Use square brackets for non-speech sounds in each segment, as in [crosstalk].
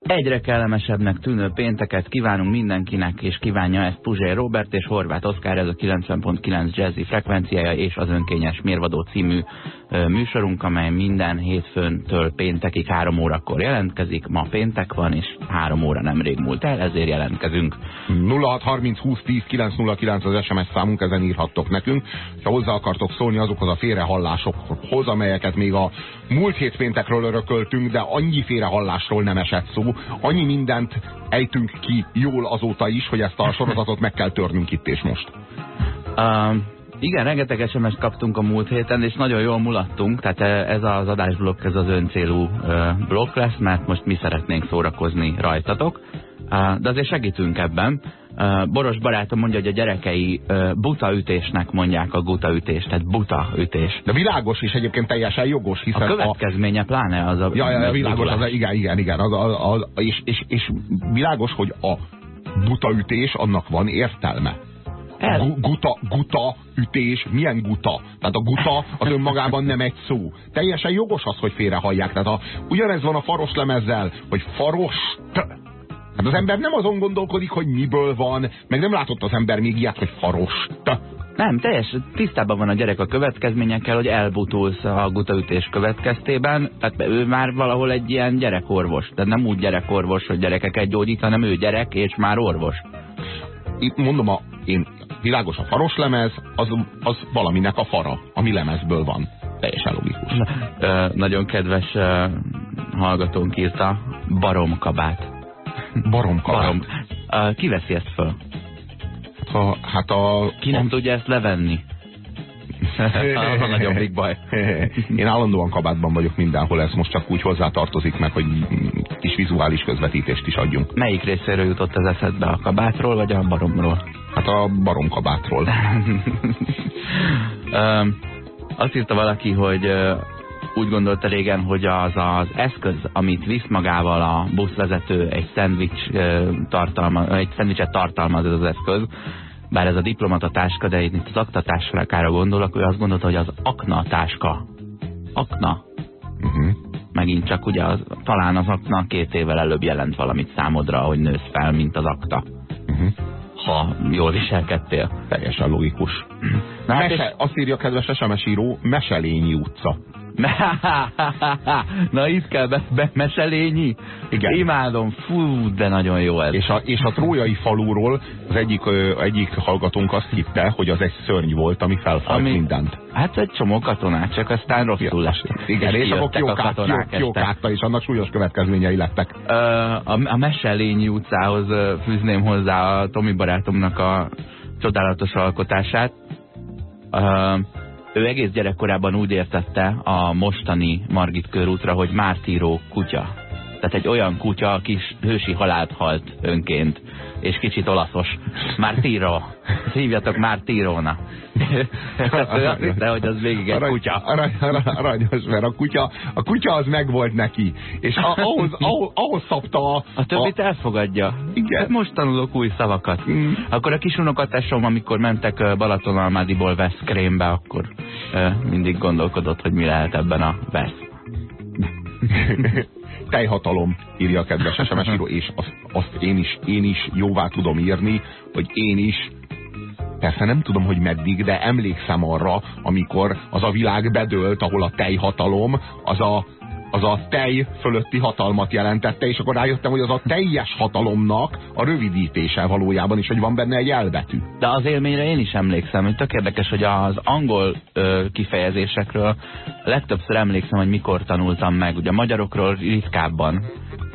Egyre kellemesebbnek tűnő pénteket kívánunk mindenkinek, és kívánja ezt Puzsér Robert és Horváth Oszkár, ez a 90.9 jazzy frekvenciája és az önkényes mérvadó című műsorunk, amely minden hétfőntől péntekig három órakor jelentkezik. Ma péntek van, és három óra nemrég múlt el, ezért jelentkezünk. 0630 20 10 909 az SMS számunk, ezen írhattok nekünk. Ha hozzá akartok szólni azokhoz a félrehallásokhoz, amelyeket még a múlt hét péntekről örököltünk, de annyi félrehallásról nem esett szó, annyi mindent ejtünk ki jól azóta is, hogy ezt a [laughs] sorozatot meg kell törnünk itt és most. Uh, igen, rengeteg sms kaptunk a múlt héten, és nagyon jól mulattunk, tehát ez az adásblokk, ez az öncélú blokk lesz, mert most mi szeretnénk szórakozni rajtatok, de azért segítünk ebben. Boros barátom mondja, hogy a gyerekei buta ütésnek mondják a guta ütést, tehát buta ütés. De világos és egyébként teljesen jogos, hiszen... A következménye a... pláne az a... Ja, ja, világos, az, igen, igen, igen. Az, az, az, és, és, és világos, hogy a buta ütés, annak van értelme. El. Guta, guta, ütés, milyen guta? Tehát a guta az önmagában nem egy szó. Teljesen jogos az, hogy félrehallják. Tehát a, ugyanez van a faros lemezzel, hogy faros Hát az ember nem azon gondolkodik, hogy miből van, meg nem látott az ember még ilyet, hogy farost. Nem, teljes tisztában van a gyerek a következményekkel, hogy elbutulsz a gutaütés következtében. Tehát ő már valahol egy ilyen gyerekorvos. De nem úgy gyerekorvos, hogy gyerekeket gyógyít, hanem ő gyerek és már orvos. Itt mondom, a, én világos a faros lemez, az, az valaminek a fara, ami lemezből van. Teljesen logikus. Ö, nagyon kedves ö, hallgatónk írta, baromkabát. Baromkabát. Barom. Uh, ki veszi ezt föl? Hát a, hát a... Ki nem a... tudja ezt levenni? [laughs] az a nagyon big baj. Én állandóan kabátban vagyok mindenhol, ez most csak úgy hozzá tartozik meg, hogy kis vizuális közvetítést is adjunk. Melyik részéről jutott az eszedbe, a kabátról vagy a baromról? Hát a baromkabátról. [laughs] azt írta valaki, hogy úgy gondolta régen, hogy az az eszköz, amit visz magával a buszvezető, egy szendvics tartalma, egy szendvicset tartalmaz ez az eszköz, bár ez a diplomata táska, de itt az aktatásra gondolok, ő azt gondolta, hogy az akna táska. Akna. Uh mhm. -huh. Megint csak ugye az, talán az akna két évvel előbb jelent valamit számodra, hogy nősz fel, mint az akta. Uh mhm. -huh. Ha jól viselkedtél. Teljesen logikus. Na, hát Mese, és... Azt írja a kedves SMS író, Meselényi utca. [laughs] Na itt kell be, be meselényi. Igen. Imádom, fú, de nagyon jó ez. És a, és a trójai falúról az egyik, ö, egyik hallgatónk azt hitte, hogy az egy szörny volt, ami felfalt ami, mindent. Hát egy csomó katonát, csak aztán rosszul lett. Igen, és, és akkor kiokát, kiokátta, és annak súlyos következményei lettek. Ö, a, a Meselényi utcához fűzném hozzá a Tomi barátomnak a csodálatos alkotását. Ö, ő egész gyerekkorában úgy értette a mostani Margit körútra, hogy mártíró kutya. Tehát egy olyan kutya, aki hősi halált halt önként, és kicsit olaszos. Mártíró. Hívjatok Mártíróna. [laughs] De hogy az végig egy arany, kutya. Arany, arany, aranyos, mert a kutya, a kutya az megvolt neki. És a, ahhoz, ahhoz, ahhoz szabta a... A többit a... elfogadja. Igen. Hát most tanulok új szavakat. Mm. Akkor a kis unokatásom, amikor mentek Balatonalmádiból Veszkrémbe, akkor mindig gondolkodott, hogy mi lehet ebben a Vesz. [laughs] Tejhatalom, írja a kedves [laughs] SMS író, és azt, azt én, is, én is jóvá tudom írni, hogy én is Persze nem tudom, hogy meddig, de emlékszem arra, amikor az a világ bedőlt, ahol a tejhatalom, az a, az a tej fölötti hatalmat jelentette, és akkor rájöttem, hogy az a teljes hatalomnak a rövidítése valójában is, hogy van benne egy elbetű. De az élményre én is emlékszem, hogy tök érdekes, hogy az angol ö, kifejezésekről legtöbbször emlékszem, hogy mikor tanultam meg. Ugye a magyarokról ritkábban,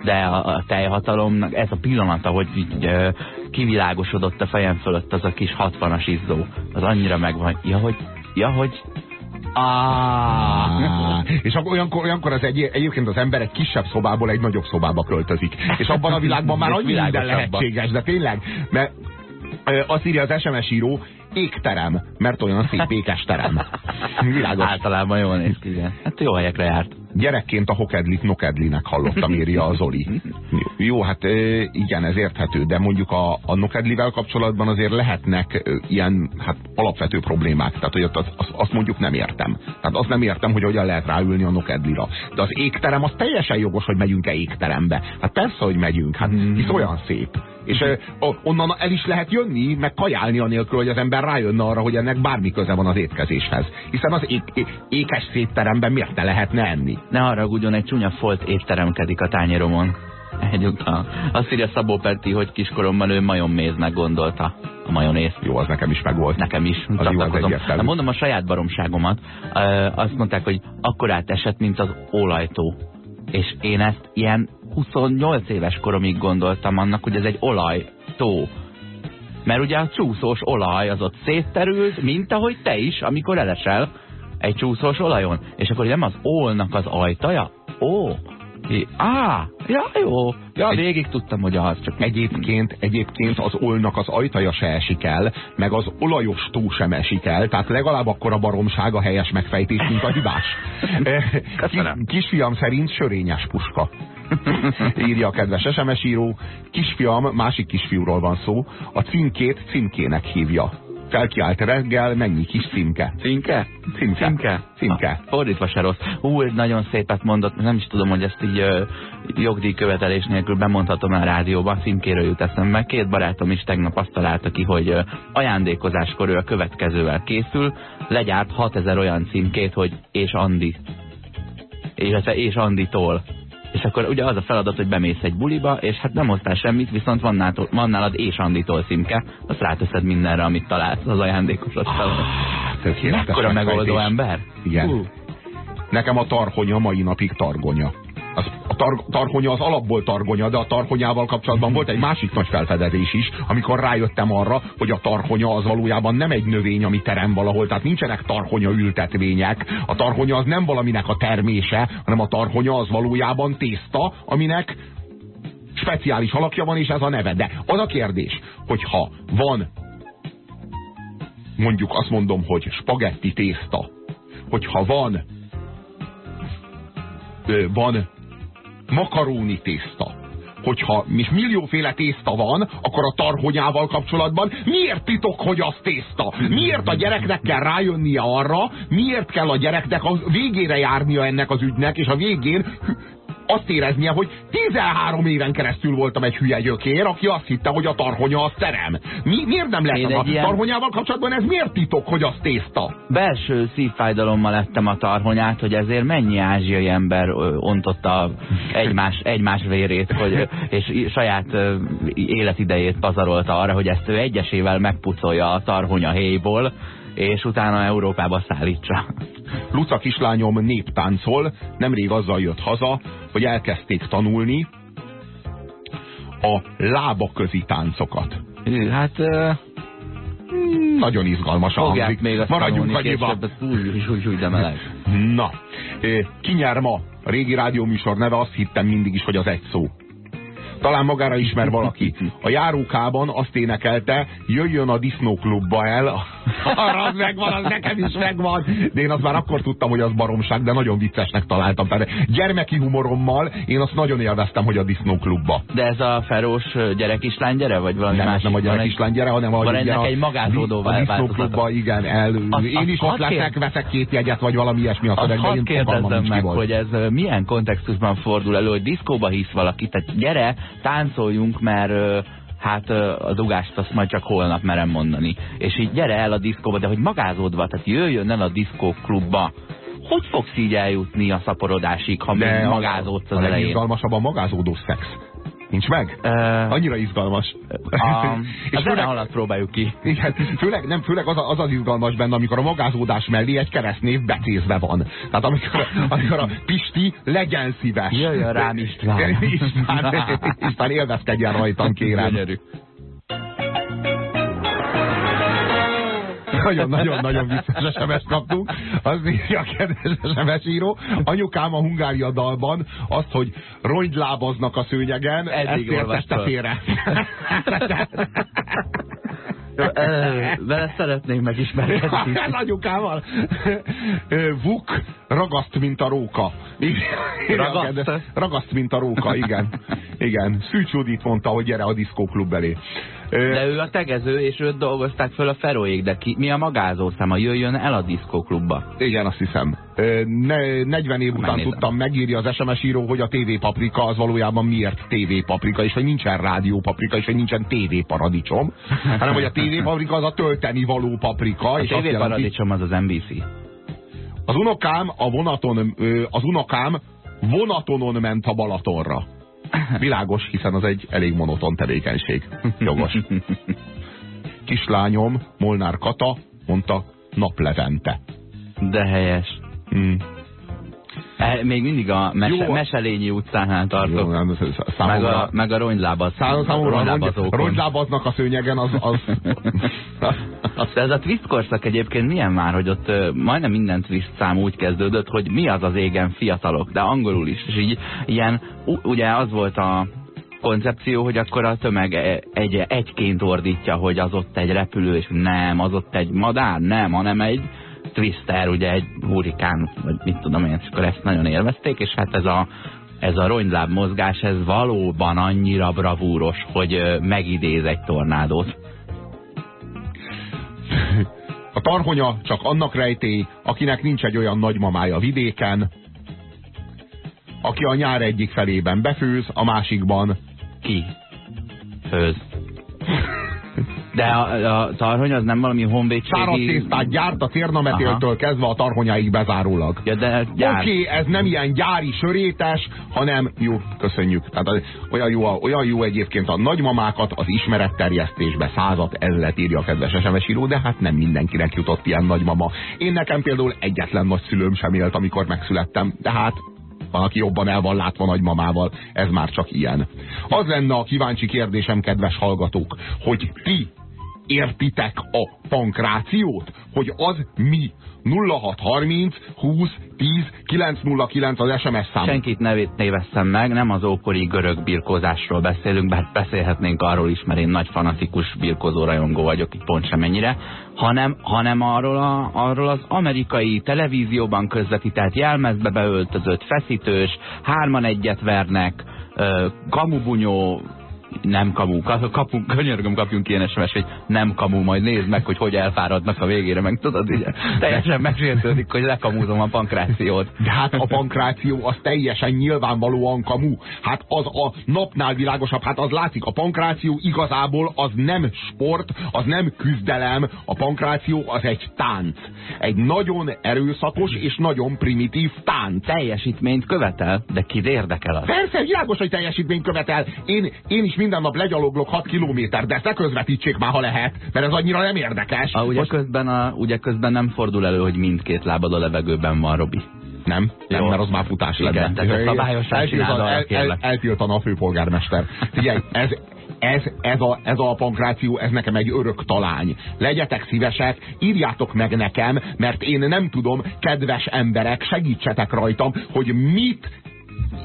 de a, a tejhatalomnak ez a pillanata, hogy így, ö, kivilágosodott a fejem fölött az a kis 60-as izzó. Az annyira megvan. Ja, hogy, ja, hogy Ah. [laughs] És akkor olyankor, olyankor az egy, egyébként az ember egy kisebb szobából egy nagyobb szobába költözik. És abban a világban már [laughs] annyi minden lehetséges, de tényleg, mert azt írja az SMS író, égterem, mert olyan szép békes terem. [laughs] Világos. Általában jól néz ki, igen. Hát jó helyekre járt. Gyerekként a hokedlit nokedlinek hallottam, írja az Zoli. [laughs] Jó, hát igen, ez érthető, de mondjuk a, a nokedlivel kapcsolatban azért lehetnek ilyen hát, alapvető problémák. Tehát, hogy azt, azt, azt mondjuk nem értem. Tehát azt nem értem, hogy hogyan lehet ráülni a nokedlira. De az égterem, az teljesen jogos, hogy megyünk-e égterembe. Hát persze, hogy megyünk, hát hisz olyan szép. És uh, onnan el is lehet jönni, meg kajálni anélkül, hogy az ember rájönne arra, hogy ennek bármi köze van az étkezéshez. Hiszen az ékes szétteremben miért ne lehetne enni? Ne haragudjon, egy csúnya folt étteremkedik a tányéromon. Egyúttal. Azt írja Szabó Perti, hogy kiskoromban ő majonméznek gondolta a majonézt. Jó, az nekem is megvolt. Nekem is. Az jó, az hát mondom a saját baromságomat. Azt mondták, hogy akkor átesett, mint az olajtó. És én ezt ilyen 28 éves koromig gondoltam annak, hogy ez egy olajtó. Mert ugye a csúszós olaj az ott szétterült, mint ahogy te is, amikor elesel egy csúszós olajon. És akkor nem az ólnak az ajtaja? Ó, Á, ja, jó. Ja, végig tudtam, hogy az csak... Egyébként, egyébként az olnak az ajtaja se esik el, meg az olajos tó sem esik el, tehát legalább akkor a baromság a helyes megfejtés, mint a hibás. [laughs] Köszönöm. Kisfiam szerint sörényes puska. Írja a kedves SMS író. Kisfiam, másik kisfiúról van szó, a címkét címkének hívja felkiált reggel, mennyi kis címke. Címke? Címke. Címke? Címke. Ah, fordítva se rossz. Hú, nagyon szépet mondott, nem is tudom, hogy ezt így uh, jogdíjkövetelés nélkül bemondhatom a rádióban, címkéről jut eszembe. Két barátom is tegnap azt találta ki, hogy uh, ajándékozáskor ő a következővel készül, legyárt 6000 olyan címkét, hogy és Andi. Illetve és Anditól és akkor ugye az a feladat, hogy bemész egy buliba, és hát nem hoztál semmit, viszont van, nálad, van nálad és Anditól szimke, azt ráteszed mindenre, amit találsz az ajándékos asztalon. Ah, Akkor a megoldó ember? Igen. Uh. Nekem a tarhonya mai napig targonya. Az, a tar, tarhonya az alapból targonya, de a tarhonyával kapcsolatban volt egy másik nagy felfedezés is, amikor rájöttem arra, hogy a tarhonya az valójában nem egy növény, ami terem valahol, tehát nincsenek tarhonya ültetvények. A tarhonya az nem valaminek a termése, hanem a tarhonya az valójában tészta, aminek speciális alakja van, és ez a neve. De az a kérdés, hogyha van mondjuk azt mondom, hogy spagetti tészta, hogyha van van makaróni tészta. Hogyha és millióféle tészta van, akkor a tarhonyával kapcsolatban miért titok, hogy az tészta? Miért a gyereknek kell rájönnie arra, miért kell a gyereknek a végére járnia ennek az ügynek, és a végén azt éreznie, hogy 13 éven keresztül voltam egy hülye gyökér, aki azt hitte, hogy a tarhonya az terem. Mi, miért nem lehet a ilyen... tarhonyával kapcsolatban? Ez miért titok, hogy az tészta? Belső szívfájdalommal lettem a tarhonyát, hogy ezért mennyi ázsiai ember ontotta egymás, egymás vérét, hogy, [laughs] és saját életidejét pazarolta arra, hogy ezt ő egyesével megpucolja a tarhonya héjból, és utána Európába szállítsa. Luca kislányom néptáncol, nemrég azzal jött haza, hogy elkezdték tanulni a lába közi táncokat. Hát... Uh... Nagyon izgalmas hangzik. még azt Maradjunk annyiba. Na, ki nyer ma? A régi rádióműsor neve azt hittem mindig is, hogy az egy szó. Talán magára ismer [laughs] valaki. A járókában azt énekelte, jöjjön a disznóklubba el. [laughs] Arra az megvan, az nekem is megvan. De én azt már akkor tudtam, hogy az baromság, de nagyon viccesnek találtam. Tehát gyermeki humorommal én azt nagyon élveztem, hogy a disznóklubba. De ez a ferós gyerekislány gyere, vagy valami nem, másik? Nem a gyerekislány gyere, hanem a, van ennek a, egy magázódó A disznóklubba, igen. El, az, én is ott leszek, veszek két jegyet, vagy valami ilyesmi a szövegben. Hadd kérdezzem meg, hogy ez milyen kontextusban fordul elő, hogy diszkóba hisz valaki, tehát gyere, táncoljunk, mert hát a dugást azt majd csak holnap merem mondani. És így gyere el a diszkóba, de hogy magázódva, tehát jöjjön el a diszkóklubba. Hogy fogsz így eljutni a szaporodásig, ha még magázódsz az elején? A legizgalmasabb a magázódó szex. Nincs meg? Uh, Annyira izgalmas. A, [laughs] és a zene alatt próbáljuk ki. Igen, főleg, nem, főleg az, az az izgalmas benne, amikor a magázódás mellé egy keresztnév becézve van. Tehát amikor, amikor a Pisti legyen szíves. Jöjjön rám István. [laughs] István, István [laughs] élvezkedjen rajtam, kérem. Gyönyörű. Nagyon-nagyon-nagyon vicces sms kaptunk. Az írja a kedves SMS író. Anyukám a Hungária dalban azt, hogy rongylábaznak a szőnyegen, Eddig ezt értette félre. Vele szeretnék megismerkedni. Ez [laughs] anyukámmal. Vuk ragaszt, mint a róka. Ragaszt? Ragaszt, mint a róka, igen. Igen. Szűcs Judit mondta, hogy gyere a diszkóklub elé. De ő a tegező, és őt dolgozták föl a Feroék, de ki, mi a magázó a Jöjjön el a diszkóklubba. Igen, azt hiszem. Ne, 40 év után Megnézem. tudtam, megírja az SMS író, hogy a TV Paprika az valójában miért TV Paprika, és hogy nincsen rádió paprika, és hogy nincsen TV Paradicsom, [laughs] hanem hogy a TV Paprika az a tölteni való paprika. A és TV Paradicsom az az NBC. Az unokám a vonaton, az unokám vonatonon ment a Balatonra. Világos, hiszen az egy elég monoton tevékenység. Jogos. Kislányom, Molnár Kata, mondta naplevente. De helyes. Mm. E, még mindig a mese, Jó. Meselényi utcánál tartok. Jó, nem, számomra, meg, a, meg a rongylábaz. Számomra a szőnyegen az... az, [laughs] az ez a twist korszak egyébként milyen már, hogy ott majdnem minden twist szám úgy kezdődött, hogy mi az az égen fiatalok, de angolul is. És így ilyen, ugye az volt a koncepció, hogy akkor a tömeg e, egy, egyként ordítja, hogy az ott egy repülő, és nem, az ott egy madár, nem, hanem egy Twister, ugye egy hurikán, vagy mit tudom én, és akkor ezt nagyon élvezték, és hát ez a, ez a rongyláb mozgás, ez valóban annyira bravúros, hogy megidéz egy tornádót. A tarhonya csak annak rejtély, akinek nincs egy olyan nagymamája vidéken, aki a nyár egyik felében befőz, a másikban ki főz. De a, a tarhony az nem valami honvédségi... Száraztésztát gyárt a cérnametéltől kezdve a tarhonyáig bezárólag. Ja, de gyár... Oké, okay, ez nem ilyen gyári sörétes, hanem jó, köszönjük. Tehát olyan jó, olyan jó egyébként a nagymamákat az ismeretterjesztésbe százat ezlet írja a kedves SMS író, de hát nem mindenkinek jutott ilyen nagymama. Én nekem például egyetlen nagyszülőm sem élt, amikor megszülettem, de hát van, aki jobban el van látva nagymamával, ez már csak ilyen. Az lenne a kíváncsi kérdésem, kedves hallgatók, hogy ti értitek a pankrációt? Hogy az mi? 0630 20 10 909 az SMS szám. Senkit nevét néveztem meg, nem az ókori görög birkózásról beszélünk, bár beszélhetnénk arról is, mert én nagy fanatikus birkózó rajongó vagyok, itt pont semennyire, hanem, hanem arról, a, arról az amerikai televízióban közvetített jelmezbe beöltözött feszítős, hárman egyet vernek, kamubunyó nem kamu, kapunk, könyörgöm, kapjunk ilyen SMS, hogy nem kamu, majd nézd meg, hogy hogy elfáradnak a végére, meg tudod, ugye, teljesen megsértődik, hogy lekamúzom a pankrációt. De hát a pankráció az teljesen nyilvánvalóan kamu. Hát az a napnál világosabb, hát az látszik, a pankráció igazából az nem sport, az nem küzdelem, a pankráció az egy tánc. Egy nagyon erőszakos és nagyon primitív tánc. Teljesítményt követel, de kit érdekel az? Persze, világos, hogy teljesítményt követel. Én, én is minden nap legyaloglok 6 kilométer, de ezt ne közvetítsék már, ha lehet, mert ez annyira nem érdekes. A, ugye, Most... közben a, ugye közben nem fordul elő, hogy mindkét lábad a levegőben van, Robi. Nem, Jó. nem, mert az már futás Igen, lenne. tehát szabályosan eltiltan, el, el, eltiltana a főpolgármester. Figyelj, ez, ez, ez, a, ez a pankráció, ez nekem egy örök talány. Legyetek szívesek, írjátok meg nekem, mert én nem tudom, kedves emberek, segítsetek rajtam, hogy mit,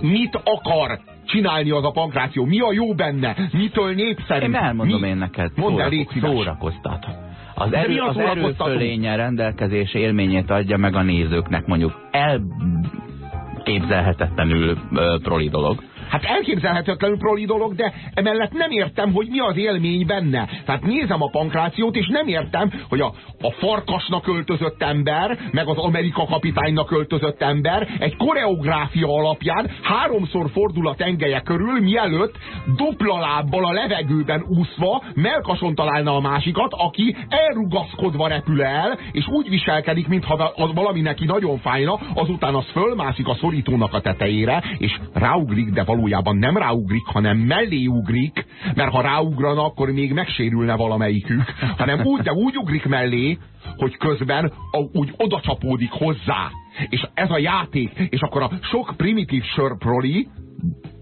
mit akar csinálni az a pankráció? Mi a jó benne? Mitől népszerű? Én elmondom Mi? én neked. Mondd el, légy Szórakoztat. Az, erő, az, az erőfölénye rendelkezés élményét adja meg a nézőknek, mondjuk elképzelhetetlenül proli dolog. Hát elképzelhetetlenül proli dolog, de emellett nem értem, hogy mi az élmény benne. Tehát nézem a pankrációt, és nem értem, hogy a, a farkasnak öltözött ember, meg az Amerika kapitánynak öltözött ember egy koreográfia alapján háromszor fordul a tengelye körül, mielőtt dupla lábbal a levegőben úszva melkason találna a másikat, aki elrugaszkodva repül el, és úgy viselkedik, mintha az valami neki nagyon fájna, azután az fölmászik a szorítónak a tetejére, és ráugrik, de valójában valójában nem ráugrik, hanem mellé ugrik, mert ha ráugrana, akkor még megsérülne valamelyikük, hanem úgy, de úgy ugrik mellé, hogy közben a, úgy odacsapódik hozzá. És ez a játék, és akkor a sok primitív sörproli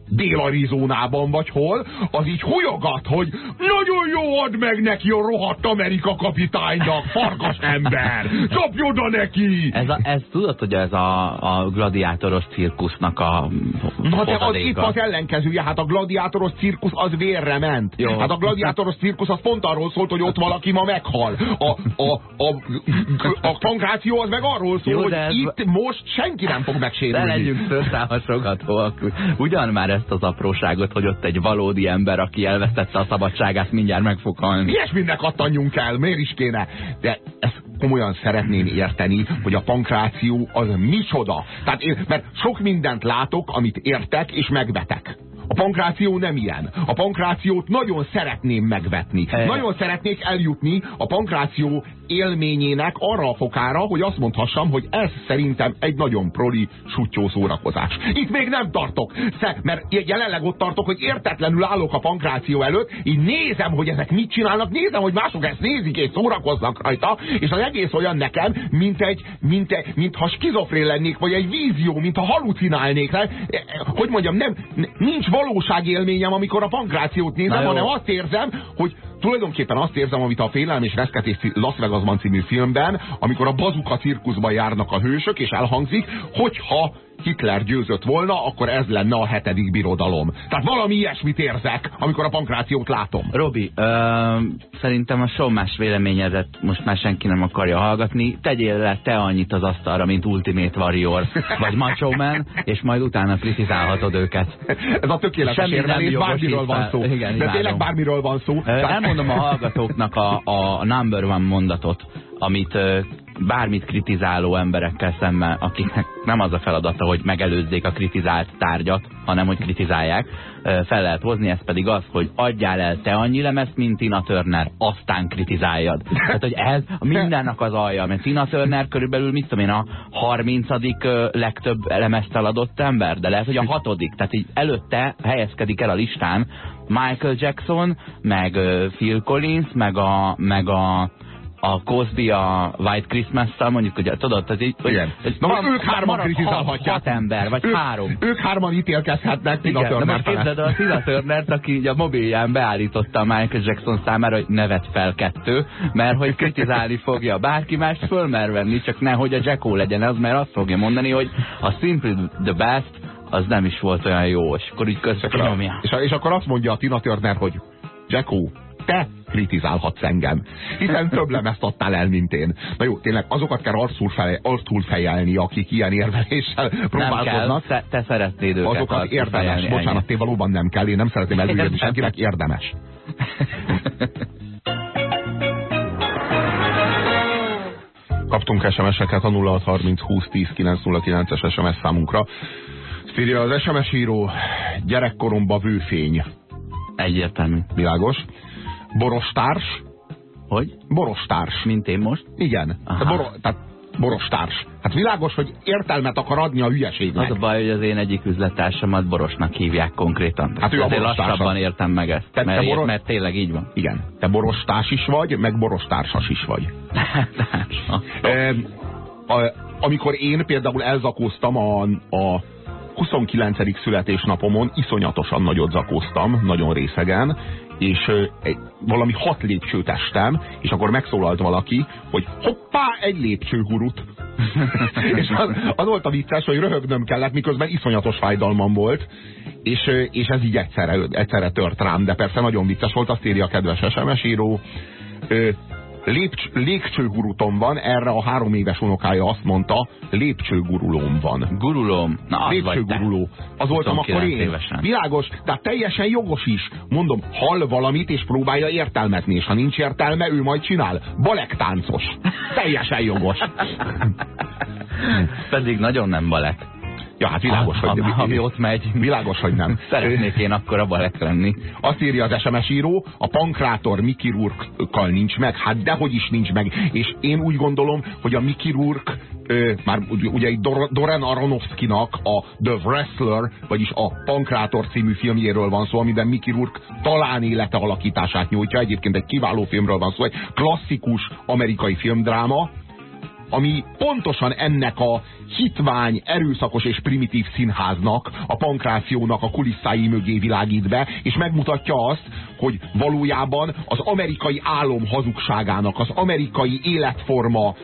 Dél-Arizonában vagy hol, az így hújogat, hogy nagyon jó ad meg neki a rohadt Amerika kapitánynak, farkas ember, csapj oda neki! Ez, a, ez tudod, hogy ez a, a gladiátoros cirkusznak a Na de az itt az ellenkezője, hát a gladiátoros cirkusz az vérre ment. Jó. Hát a gladiátoros cirkusz az pont arról szólt, hogy ott valaki ma meghal. A, a, a, a pankráció az meg arról szól, Jó, hogy ez... itt most senki nem fog megsérülni. De legyünk fölszállhasogatóak. Ugyan már ezt az apróságot, hogy ott egy valódi ember, aki elvesztette a szabadságát, mindjárt meg fog halni. Ilyesminek adtanjunk el, miért is kéne? De ezt komolyan szeretném érteni, hogy a pankráció az micsoda. Tehát én, mert sok mindent látok, amit értek és megvetek. A pankráció nem ilyen. A pankrációt nagyon szeretném megvetni. He. Nagyon szeretnék eljutni a pankráció élményének arra a fokára, hogy azt mondhassam, hogy ez szerintem egy nagyon proli sutyó szórakozás. Itt még nem tartok, mert jelenleg ott tartok, hogy értetlenül állok a pankráció előtt, így nézem, hogy ezek mit csinálnak, nézem, hogy mások ezt nézik és szórakoznak rajta, és az egész olyan nekem, mint egy, mint, egy, mint ha skizofrén lennék, vagy egy vízió, mint ha halucinálnék. Hogy mondjam, nem, nincs valóságélményem, amikor a pankrációt nézem, hanem azt érzem, hogy tulajdonképpen azt érzem, amit a Félelem és Reszketés Las Vegasban című filmben, amikor a bazuka cirkuszban járnak a hősök, és elhangzik, hogyha Hitler győzött volna, akkor ez lenne a hetedik birodalom. Tehát valami ilyesmit érzek, amikor a pankrációt látom. Robi, ö, szerintem a sommás véleményedet most már senki nem akarja hallgatni. Tegyél le te annyit az asztalra, mint Ultimate Warrior, vagy Macho Man, és majd utána kritizálhatod őket. Ez a tökéletes érvelés, bármiről van szó. Igen, De tényleg bármiről van szó. Elmondom a hallgatóknak a, a number one mondatot, amit bármit kritizáló emberekkel szemben, akiknek nem az a feladata, hogy megelőzzék a kritizált tárgyat, hanem hogy kritizálják, fel lehet hozni, ez pedig az, hogy adjál el te annyi lemezt, mint Tina Turner, aztán kritizáljad. Tehát, hogy ez mindennek az alja, mert Tina Turner körülbelül, mit tudom én, a 30. legtöbb lemezt eladott ember, de lehet, hogy a hatodik. Tehát így előtte helyezkedik el a listán Michael Jackson, meg Phil Collins, meg a, meg a a Cosby a White Christmas-szal, mondjuk, hogy tudod, az így, Igen. Na, van, ők hárman kritizálhatják. Hat ember, vagy ők, három. Ők hárman ítélkezhetnek Tina Igen, Turner de képzeld a Tina turner aki a mobilján beállította a Michael Jackson számára, hogy nevet fel kettő, mert hogy kritizálni fogja. Bárki más fölmer venni, csak nehogy a Jacko legyen az, mert azt fogja mondani, hogy a Simple the Best az nem is volt olyan jó, és akkor így közben és, és akkor azt mondja a Tina Turner, hogy Jacko, te kritizálhatsz engem. Hiszen több lemezt adtál el, mint én. Na jó, tényleg azokat kell arcul, fej, arcul fejelni, akik ilyen érveléssel próbálkoznak. Nem kell, te, te szeretnéd őket Azokat érdemes. Fejelni, Bocsánat, té valóban nem kell, én nem szeretném [laughs] előírni senkinek, érdemes. Kaptunk SMS-eket a 0630 20 10 909-es SMS számunkra. Írja az SMS író, gyerekkoromba vőfény. Egyértelmű. Világos. Borostárs. Hogy? Borostárs. Mint én most? Igen. Tehát, boro, tehát borostárs. Hát világos, hogy értelmet akar adni a hülyeségnek. Az a baj, hogy az én egyik üzlettársamat borosnak hívják konkrétan. Hát ő a lassabban értem meg ezt, te, mert, te boros... mert tényleg így van. Igen. Te borostárs is vagy, meg borostársas is vagy. e, a, amikor én például elzakóztam a, a 29. születésnapomon, iszonyatosan nagyot zakóztam, nagyon részegen, és egy, valami hat lépcsőt estem, és akkor megszólalt valaki, hogy hoppá, egy lépcsőgurut. [laughs] és az, az volt a vicces, hogy röhögnöm kellett, miközben iszonyatos fájdalmam volt, és, és ez így egyszerre, egyszerre tört rám, de persze nagyon vicces volt, azt írja a kedves SMS író lépcs, lépcsőgurutom van, erre a három éves unokája azt mondta, lépcsőgurulóm van. Gurulóm? Na, Lépcsőguruló. Az voltam akkor én. Évesen. Világos, de teljesen jogos is. Mondom, hall valamit és próbálja értelmezni, és ha nincs értelme, ő majd csinál. Balektáncos. Teljesen jogos. [laughs] Pedig nagyon nem balek. Ja, hát világos, ha, hogy... Ha, ami ott megy. [laughs] Világos, hogy nem. Szeretnék én akkor a balek lenni. Azt írja az SMS író, a pankrátor Mickey Rourke-kal nincs meg. Hát dehogy is nincs meg. És én úgy gondolom, hogy a Mickey Rourke ö, már ugye Dor Doran Aronofsky-nak a The Wrestler, vagyis a Pankrátor című filmjéről van szó, amiben Mickey Rourke talán élete alakítását nyújtja. Egyébként egy kiváló filmről van szó, egy klasszikus amerikai filmdráma, ami pontosan ennek a hitvány, erőszakos és primitív színháznak, a pankrációnak a kulisszái mögé világít be, és megmutatja azt, hogy valójában az amerikai álom hazugságának, az amerikai életforma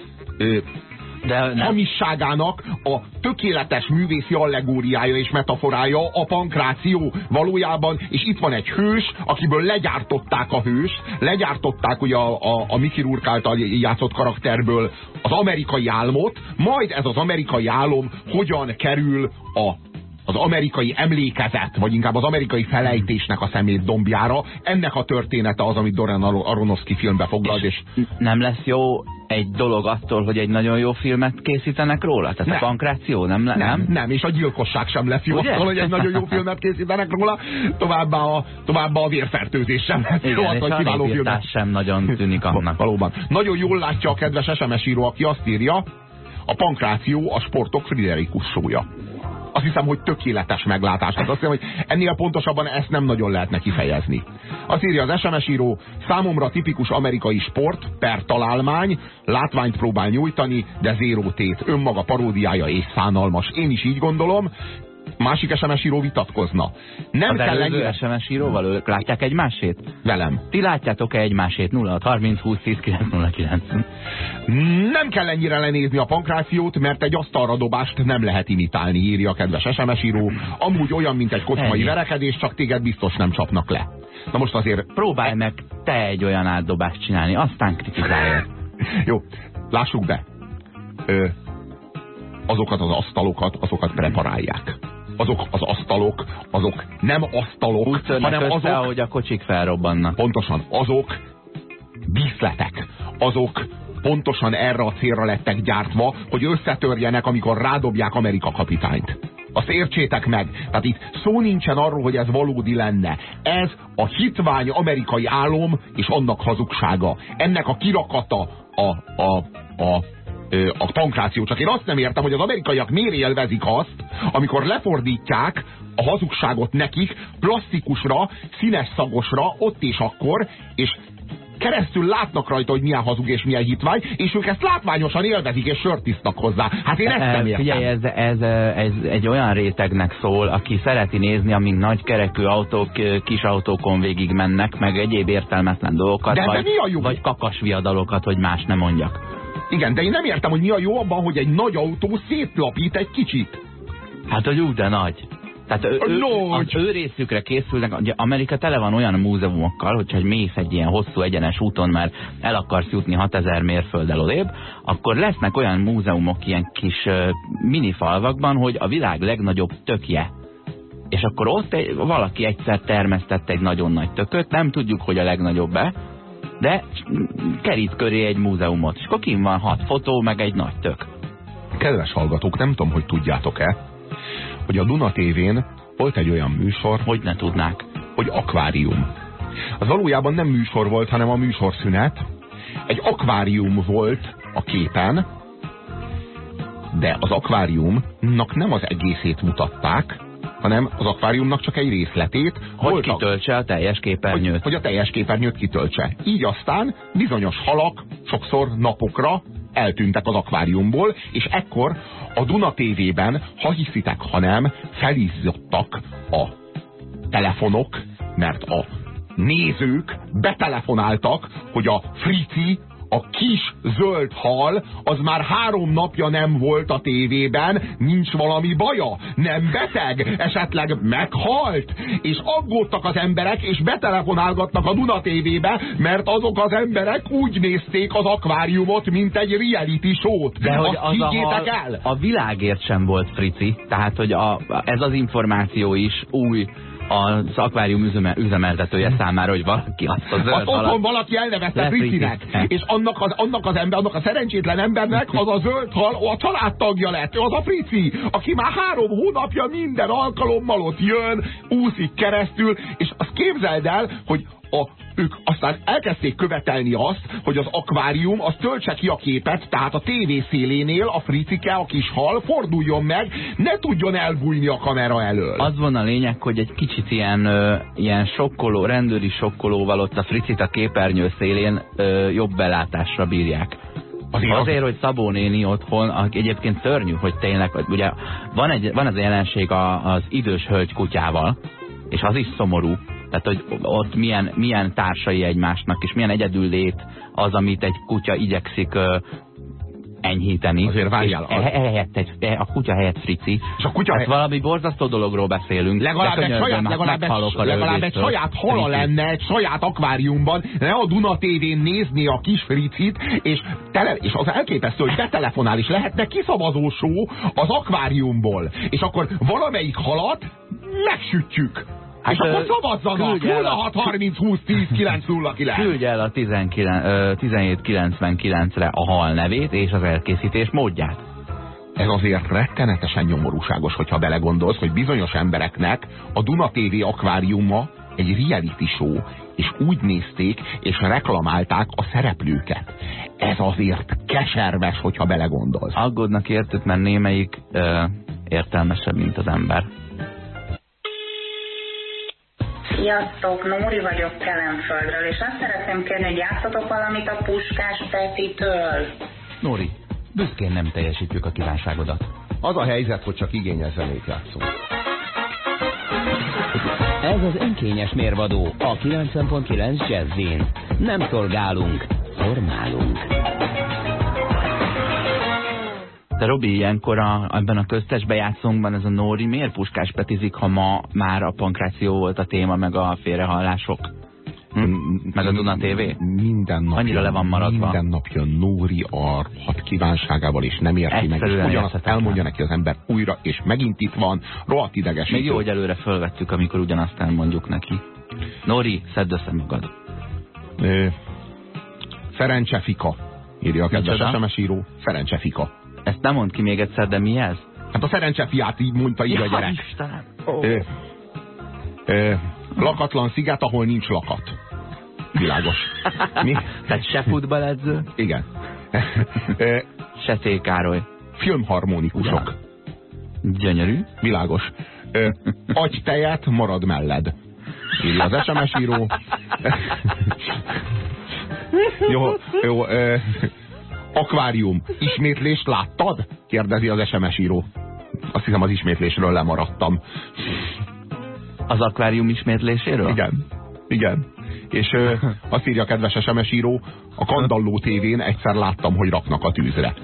de nem. hamisságának a tökéletes művészi allegóriája és metaforája a pankráció valójában, és itt van egy hős, akiből legyártották a hőst, legyártották ugye a, a, a Mickey Rourke által játszott karakterből az amerikai álmot, majd ez az amerikai álom hogyan kerül a az amerikai emlékezet, vagy inkább az amerikai felejtésnek a szemét dombjára. Ennek a története az, amit Doran Aronofsky filmbe foglalt. És, és nem lesz jó egy dolog attól, hogy egy nagyon jó filmet készítenek róla? Tehát nem. a pankráció nem, nem? Nem, nem, és a gyilkosság sem lesz jó attól, hogy egy nagyon jó filmet készítenek róla, továbbá a, továbbá a vérfertőzés sem lesz Igen, jó attól, hogy kiváló filmet. sem nagyon tűnik annak. Valóban. Nagyon jól látja a kedves SMS író, aki azt írja, a pankráció a sportok Friderikus sója azt hiszem, hogy tökéletes meglátás. Tehát azt hiszem, hogy ennél pontosabban ezt nem nagyon lehetne kifejezni. Azt írja az SMS író, számomra tipikus amerikai sport, per találmány, látványt próbál nyújtani, de zéró tét, önmaga paródiája és szánalmas. Én is így gondolom, másik SMS író vitatkozna. Nem az kell ennyire... SMS íróval ők látják egymásét? Velem. Ti látjátok-e egymásét? 0 30 20 10 909. Nem kell ennyire lenézni a pankrációt, mert egy asztalra dobást nem lehet imitálni, írja a kedves SMS író. Amúgy olyan, mint egy kocsmai Ennyi. verekedés, csak téged biztos nem csapnak le. Na most azért... Próbálj meg te egy olyan átdobást csinálni, aztán kritizálj. [laughs] Jó, lássuk be. Ö, azokat az asztalokat, azokat preparálják azok az asztalok, azok nem asztalok, Úgy hanem össze, azok... ahogy a kocsik felrobbannak. Pontosan, azok díszletek, azok pontosan erre a célra lettek gyártva, hogy összetörjenek, amikor rádobják Amerika kapitányt. Azt értsétek meg. Tehát itt szó nincsen arról, hogy ez valódi lenne. Ez a hitvány amerikai álom és annak hazugsága. Ennek a kirakata a, a, a a pankráció. Csak én azt nem értem, hogy az amerikaiak miért élvezik azt, amikor lefordítják a hazugságot nekik plastikusra, színes szagosra, ott és akkor, és keresztül látnak rajta, hogy milyen hazug és milyen hitvány, és ők ezt látványosan élvezik, és sört isznak hozzá. Hát én ezt nem értem. Figyelj, ez, ez, ez egy olyan rétegnek szól, aki szereti nézni, amíg nagy kerekű autók kis autókon végig mennek, meg egyéb értelmetlen dolgokat, de, vagy, de mi a jó? vagy kakasviadalokat, hogy más nem mondjak. Igen, de én nem értem, hogy mi a jó abban, hogy egy nagy autó szétlapít egy kicsit. Hát, hogy úgy, de nagy. Tehát ő, ő, az ő részükre készülnek, ugye Amerika tele van olyan múzeumokkal, hogyha mész egy ilyen hosszú egyenes úton, mert el akarsz jutni 6000 mérfölddel odébb, akkor lesznek olyan múzeumok ilyen kis uh, minifalvakban, hogy a világ legnagyobb tökje. És akkor ott egy, valaki egyszer termesztett egy nagyon nagy tököt, nem tudjuk, hogy a legnagyobb-e, de kerít köré egy múzeumot, és akkor kim van hat fotó, meg egy nagy tök. Kedves hallgatók, nem tudom, hogy tudjátok-e, hogy a Duna tévén volt egy olyan műsor, hogy ne tudnák, hogy akvárium. Az valójában nem műsor volt, hanem a műsorszünet. Egy akvárium volt a képen, de az akváriumnak nem az egészét mutatták, hanem az akváriumnak csak egy részletét. Hogy voltak, kitöltse a teljes képernyőt. Hogy, hogy a teljes képernyőt kitöltse. Így aztán bizonyos halak sokszor napokra eltűntek az akváriumból, és ekkor a Duna TV-ben, ha hiszitek, ha nem, felizzottak a telefonok, mert a nézők betelefonáltak, hogy a Frici a kis zöld hal az már három napja nem volt a tévében, nincs valami baja, nem beteg, esetleg meghalt, és aggódtak az emberek, és betelefonálgatnak a Duna tévébe, mert azok az emberek úgy nézték az akváriumot, mint egy reality show-t. De hogy az a, hal, el? a világért sem volt frici, tehát hogy a, ez az információ is új az akvárium üzeme, üzemeltetője számára, hogy valaki azt a zöld Azt otthon valaki elnevezte Fricinek, és annak az, annak az ember, annak a szerencsétlen embernek az a zöld hal a családtagja lett, az a Frici, aki már három hónapja minden alkalommal ott jön, úszik keresztül, és azt képzeld el, hogy a, ők aztán elkezdték követelni azt, hogy az akvárium az töltse ki a képet, tehát a tévé szélénél a fricike, a kis hal forduljon meg, ne tudjon elbújni a kamera elől. Az van a lényeg, hogy egy kicsit ilyen, ö, ilyen sokkoló, rendőri sokkolóval ott a fricit a képernyő szélén ö, jobb belátásra bírják. Azért, azért hogy Szabó néni otthon, aki egyébként szörnyű, hogy tényleg, ugye van, egy, van az a jelenség a, az idős hölgy kutyával, és az is szomorú, tehát, hogy ott milyen, milyen társai egymásnak, és milyen egyedül lét az, amit egy kutya igyekszik enyhíteni. Azért várjál. És e helyett egy, e, a kutya helyett frici. És a kutya hát valami borzasztó dologról beszélünk. Legalább egy saját, legalább egy, legalább egy saját hala lenne, egy saját akváriumban, ne a Duna tévén nézni a kis fricit, és, tele, és az elképesztő, hogy betelefonál, és lehetne kiszavazó show az akváriumból. És akkor valamelyik halat megsütjük. Hát, és akkor szavazzanak! 06 30 20 10 909! Küldj el a 1799-re a hal nevét és az elkészítés módját. Ez azért rettenetesen nyomorúságos, hogyha belegondolsz, hogy bizonyos embereknek a Duna TV akváriuma egy reality show, és úgy nézték, és reklamálták a szereplőket. Ez azért keserves, hogyha belegondolsz. Aggódnak értük, mert némelyik ö, értelmesebb, mint az ember. Sziasztok, Nóri vagyok Kelenföldről, és azt szeretném kérni, hogy játszatok valamit a Puskás Petitől. Nóri, büszkén nem teljesítjük a kívánságodat. Az a helyzet, hogy csak igényes zenét játszunk. Ez az önkényes mérvadó a 90.9 Jazzin. Nem szolgálunk, formálunk. De Robi, ilyenkor a, ebben a köztes bejátszónkban ez a Nóri miért puskás petizik, ha ma már a pankráció volt a téma, meg a félrehallások? Hm? Meg a Duna TV? Minden nap Annyira le van maradva. Minden napja Nóri a hat kívánságával, és nem érti meg. És ugyanazt elmondja neki az ember újra, és megint itt van, rohadt idegesítő. Még jó, hogy előre fölvettük, amikor ugyanazt elmondjuk neki. Nóri, szedd össze magad. Ferencse Fika, írja a kedves SMS író. Ferencse Fika. Ezt nem mond ki még egyszer, de mi ez? Hát a szerencse fiát így mondta így ja, a gyerek. Istenem. Oh. Ö, ö, lakatlan sziget, ahol nincs lakat. Világos. [laughs] Mi? Tehát se futballedző? Igen. [laughs] se Károly. Filmharmonikusok. Gyönyörű. Világos. Ö, agy tejet, marad melled. Írja az SMS író. [laughs] jó, jó. Ö, Akvárium. Ismétlést láttad? Kérdezi az SMS író. Azt hiszem az ismétlésről lemaradtam. Az akvárium ismétléséről? Igen. Igen. És ö, [laughs] azt írja a kedves SMS író, a Kandalló tévén egyszer láttam, hogy raknak a tűzre.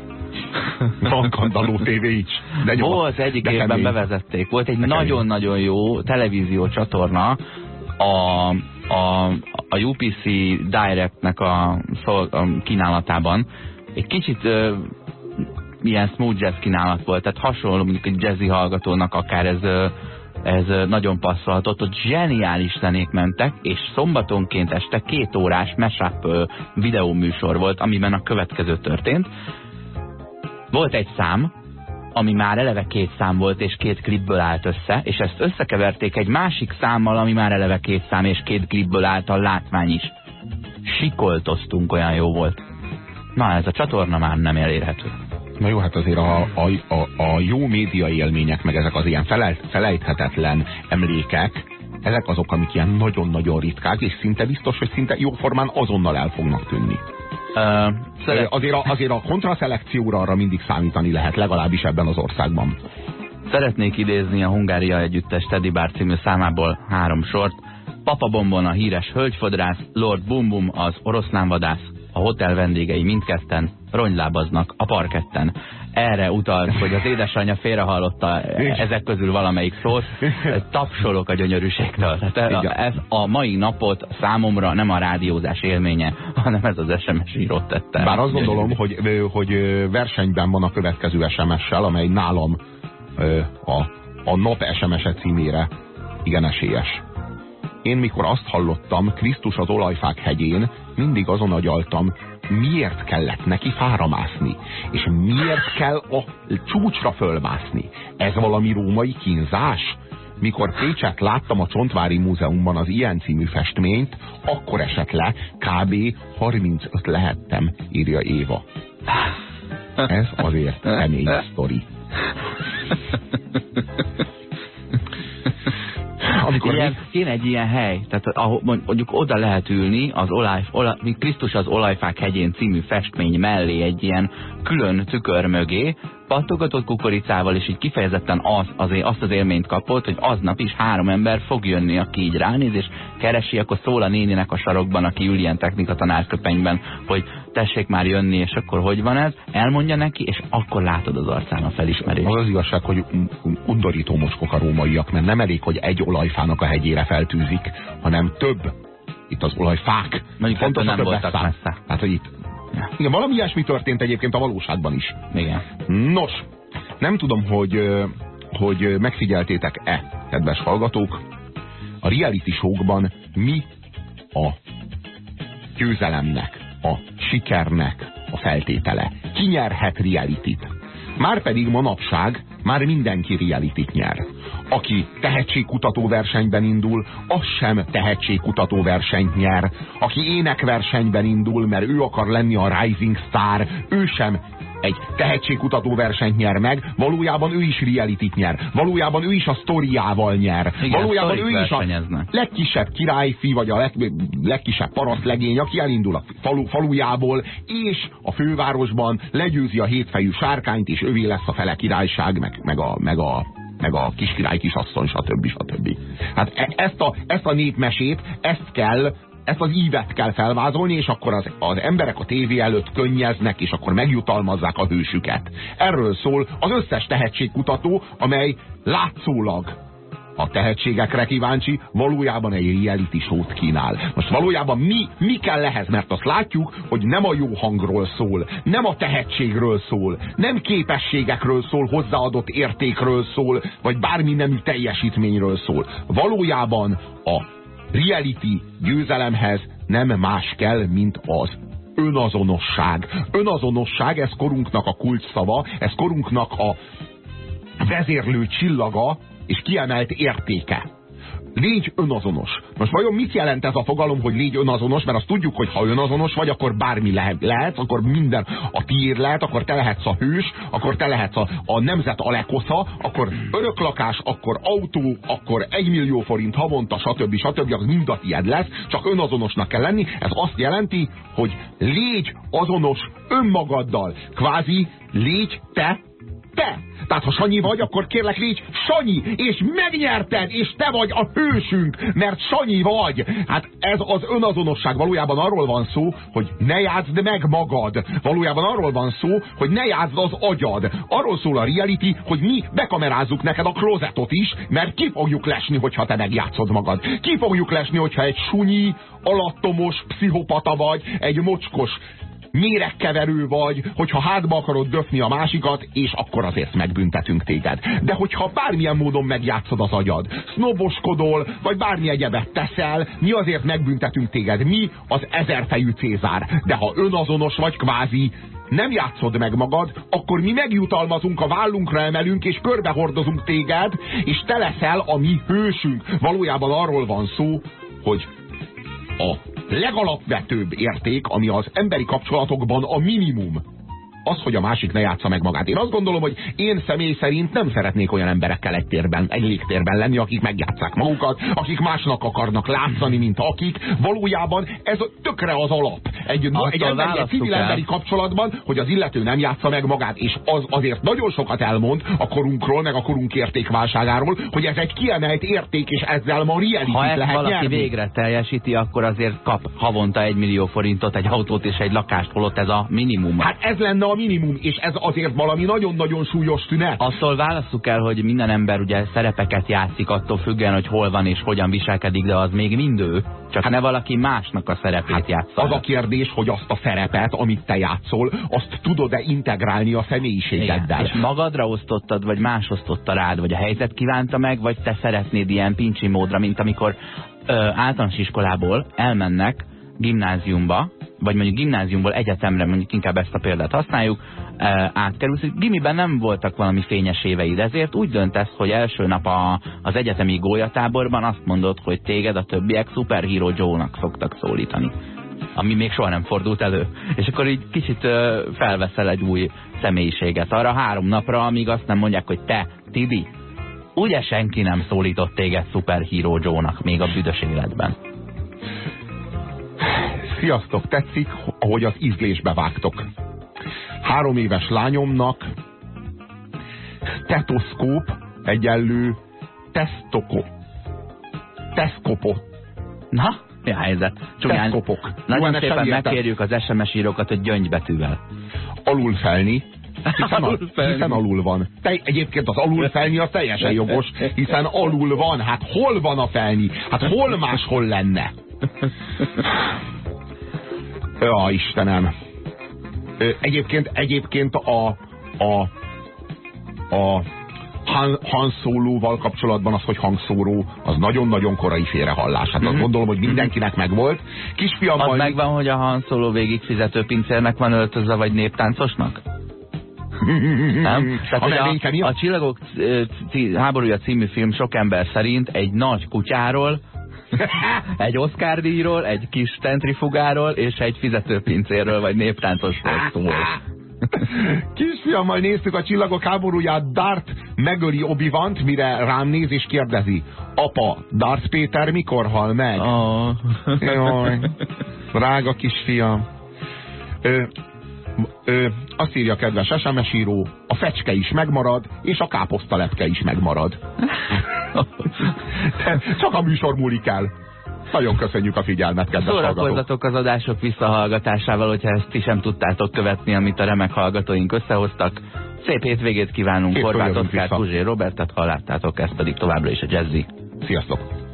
Van Kandalló tévé is. De nyom, Volt egyik de évben kemény. bevezették. Volt egy nagyon-nagyon jó televízió csatorna, a, a, a UPC Directnek a, a kínálatában, egy kicsit ö, ilyen smooth jazz kínálat volt, tehát hasonló mondjuk egy jazzy hallgatónak akár ez, ö, ez nagyon passzolhatott, ott zseniális zenék mentek, és szombatonként este két órás mashup videóműsor volt, amiben a következő történt. Volt egy szám, ami már eleve két szám volt, és két klipből állt össze, és ezt összekeverték egy másik számmal, ami már eleve két szám, és két klipből állt a látvány is. Sikoltoztunk, olyan jó volt. Na, ez a csatorna már nem elérhető. Na jó, hát azért a, a, a, a jó média élmények, meg ezek az ilyen felejt, felejthetetlen emlékek, ezek azok, amik ilyen nagyon-nagyon ritkák, és szinte biztos, hogy szinte jóformán azonnal el fognak tűnni. Uh, szeret... azért, a, azért a kontraszelekcióra arra mindig számítani lehet, legalábbis ebben az országban. Szeretnék idézni a Hungária Együttes Teddy Bar című számából három sort. Papa Bombon a híres hölgyfodrász, Lord Bum Bum az oroszlánvadász, a hotel vendégei mindketten rongylábaznak a parketten. Erre utalt, hogy az édesanyja félrehallotta ezek közül valamelyik szót. Tapsolok a gyönyörűségtől. Tehát ez a mai napot számomra nem a rádiózás élménye, hanem ez az SMS írót tette. Bár azt gondolom, hogy, hogy versenyben van a következő SMS-sel, amely nálam a, a nap SMS-e címére igen esélyes. Én mikor azt hallottam Krisztus az olajfák hegyén, mindig azon agyaltam, miért kellett neki fára mászni, és miért kell a csúcsra fölmászni. Ez valami római kínzás? Mikor Pécset láttam a Csontvári Múzeumban az ilyen című festményt, akkor esett le, kb. 35 lehettem, írja Éva. Ez azért kemény sztori. [laughs] amikor ilyen, kéne egy ilyen hely, tehát ahol mondjuk oda lehet ülni az olaj, olaj, Krisztus az olajfák hegyén című festmény mellé egy ilyen külön tükör mögé, pattogatott kukoricával, és így kifejezetten az, azért, azt az élményt kapott, hogy aznap is három ember fog jönni, aki így ránéz, és keresi, akkor szól a néninek a sarokban, aki ül ilyen technika tanárköpenyben, hogy tessék már jönni, és akkor hogy van ez, elmondja neki, és akkor látod az arcán a felismerést. Az az igazság, hogy undorító mocskok a rómaiak, mert nem elég, hogy egy olajfának a hegyére feltűzik, hanem több. Itt az olajfák. Mondjuk Fontos nem voltak messze. Hát, hogy itt Ja. Igen, valami ilyesmi történt egyébként a valóságban is. Igen. Nos, nem tudom, hogy, hogy megfigyeltétek-e, kedves hallgatók, a reality showkban mi a győzelemnek, a sikernek a feltétele. Ki nyerhet reality-t? Márpedig manapság már mindenki reality nyer. Aki tehetségkutató versenyben indul, az sem tehetségkutató versenyt nyer. Aki énekversenyben indul, mert ő akar lenni a rising star, ő sem egy tehetségkutató versenyt nyer meg, valójában ő is reality nyer. Valójában ő is a sztoriával nyer. Igen, valójában ő is a legkisebb királyfi, vagy a leg, legkisebb parasztlegény, aki elindul a falu, falujából, és a fővárosban legyőzi a hétfejű sárkányt, és ővé lesz a fele királyság, meg, meg a, meg a meg a kiskirály kisasszony, stb. stb. Hát e, ezt a, ezt a népmesét, ezt kell ezt az ívet kell felvázolni, és akkor az, az emberek a tévé előtt könnyeznek, és akkor megjutalmazzák a hősüket. Erről szól az összes tehetségkutató, amely látszólag a tehetségekre kíváncsi, valójában egy reality show-t kínál. Most valójában mi, mi kell ehhez, mert azt látjuk, hogy nem a jó hangról szól, nem a tehetségről szól, nem képességekről szól, hozzáadott értékről szól, vagy bármi nemű teljesítményről szól. Valójában a reality győzelemhez nem más kell, mint az önazonosság. Önazonosság, ez korunknak a kulcsszava, ez korunknak a vezérlő csillaga és kiemelt értéke. Légy önazonos. Most vajon mit jelent ez a fogalom, hogy légy önazonos? Mert azt tudjuk, hogy ha önazonos vagy, akkor bármi lehet, lehet akkor minden a tiéd lehet, akkor te lehetsz a hős, akkor te lehetsz a, a nemzet alekosza, akkor öröklakás, akkor autó, akkor egy millió forint havonta, stb. stb. az mind a tiéd lesz, csak önazonosnak kell lenni. Ez azt jelenti, hogy légy azonos önmagaddal. Kvázi légy te te. Tehát ha Sanyi vagy, akkor kérlek légy Sanyi, és megnyerted, és te vagy a hősünk, mert Sanyi vagy. Hát ez az önazonosság. Valójában arról van szó, hogy ne játszd meg magad. Valójában arról van szó, hogy ne játszd az agyad. Arról szól a reality, hogy mi bekamerázzuk neked a klozetot is, mert ki fogjuk lesni, hogyha te megjátszod magad. Ki fogjuk lesni, hogyha egy sunyi, alattomos pszichopata vagy, egy mocskos méregkeverő vagy, hogyha hátba akarod döfni a másikat, és akkor azért megbüntetünk téged. De hogyha bármilyen módon megjátszod az agyad, sznoboskodol, vagy bármi egyebet teszel, mi azért megbüntetünk téged. Mi az ezerfejű Cézár. De ha önazonos vagy kvázi, nem játszod meg magad, akkor mi megjutalmazunk, a vállunkra emelünk, és körbehordozunk téged, és te leszel a mi hősünk. Valójában arról van szó, hogy a legalapvetőbb érték, ami az emberi kapcsolatokban a minimum az, hogy a másik ne játsza meg magát. Én azt gondolom, hogy én személy szerint nem szeretnék olyan emberekkel egy térben, egy légtérben lenni, akik megjátszák magukat, akik másnak akarnak látszani, mint akik. Valójában ez tökre az alap. Egy, egy, emberi, egy civil emberi kapcsolatban, hogy az illető nem játsza meg magát, és az azért nagyon sokat elmond a korunkról, meg a korunk értékválságáról, hogy ez egy kiemelt érték, és ezzel ma reality ha lehet valaki nyerni. végre teljesíti, akkor azért kap havonta egy millió forintot, egy autót és egy lakást, holott ez a minimum. Hát ez lenne a minimum, és ez azért valami nagyon-nagyon súlyos tünet. Attól válasszuk el, hogy minden ember ugye szerepeket játszik attól függően, hogy hol van és hogyan viselkedik, de az még mindő. Csak hát, ne valaki másnak a szerepét hát játsza. Az a kérdés, hogy azt a szerepet, amit te játszol, azt tudod-e integrálni a személyiségeddel. Igen. És magadra osztottad, vagy más osztotta rád, vagy a helyzet kívánta meg, vagy te szeretnéd ilyen pincsi módra, mint amikor ö, általános iskolából elmennek gimnáziumba, vagy mondjuk gimnáziumból egyetemre, mondjuk inkább ezt a példát használjuk, e, átkerülsz. Gimiben nem voltak valami fényes éveid, ezért úgy döntesz, hogy első nap a, az egyetemi gólyatáborban azt mondod, hogy téged a többiek Superhero Joe-nak szoktak szólítani. Ami még soha nem fordult elő. És akkor így kicsit felveszel egy új személyiséget arra három napra, amíg azt nem mondják, hogy te, Tidi, Ugye senki nem szólított téged szuperhíró Joe-nak még a büdös életben? Sziasztok, tetszik, ahogy az ízlésbe vágtok. Három éves lányomnak stetoszkóp egyenlő tesztoko. Teszkopo. Na, mi a helyzet? Csúnyán. Teszkopok. Nagyon Jó, szépen megkérjük az SMS írókat, hogy gyöngybetűvel. Alulfelni. Hiszen, a, hiszen alul van. Te, egyébként az alul felni az teljesen jogos, hiszen alul van. Hát hol van a felni? Hát hol máshol lenne? Ja, Istenem. Egyébként, egyébként a, a, a Han, Han Solo-val kapcsolatban az, hogy hangszóró, az nagyon-nagyon korai félrehallás. Hát mm -hmm. azt gondolom, hogy mindenkinek megvolt. Kisfiammal... Az megvan, hogy a Han Solo végig fizető pincérnek van öltözve, vagy néptáncosnak? [laughs] Nem? Tehát, a, a, a Csillagok háborúja című film sok ember szerint egy nagy kutyáról, [laughs] egy Oscar díjról, egy kis centrifugáról és egy fizetőpincéről vagy néptáncosról szól. [laughs] Kisfiammal néztük a csillagok háborúját, Dart megöli obi mire rám néz és kérdezi, apa, Dart Péter mikor hal meg? Oh. Jaj, [laughs] drága kisfiam. Ö, ö, azt írja a kedves SMS író, a fecske is megmarad, és a káposztalepke is megmarad. [laughs] Csak a műsor múlik el. Nagyon köszönjük a figyelmet, kedves Szórakozzatok az adások visszahallgatásával, hogyha ezt ti sem tudtátok követni, amit a remek hallgatóink összehoztak. Szép hétvégét kívánunk, Horváth Oszkár, Puzsé Robertet hallottátok, ezt pedig továbbra is a Jazzy. Sziasztok!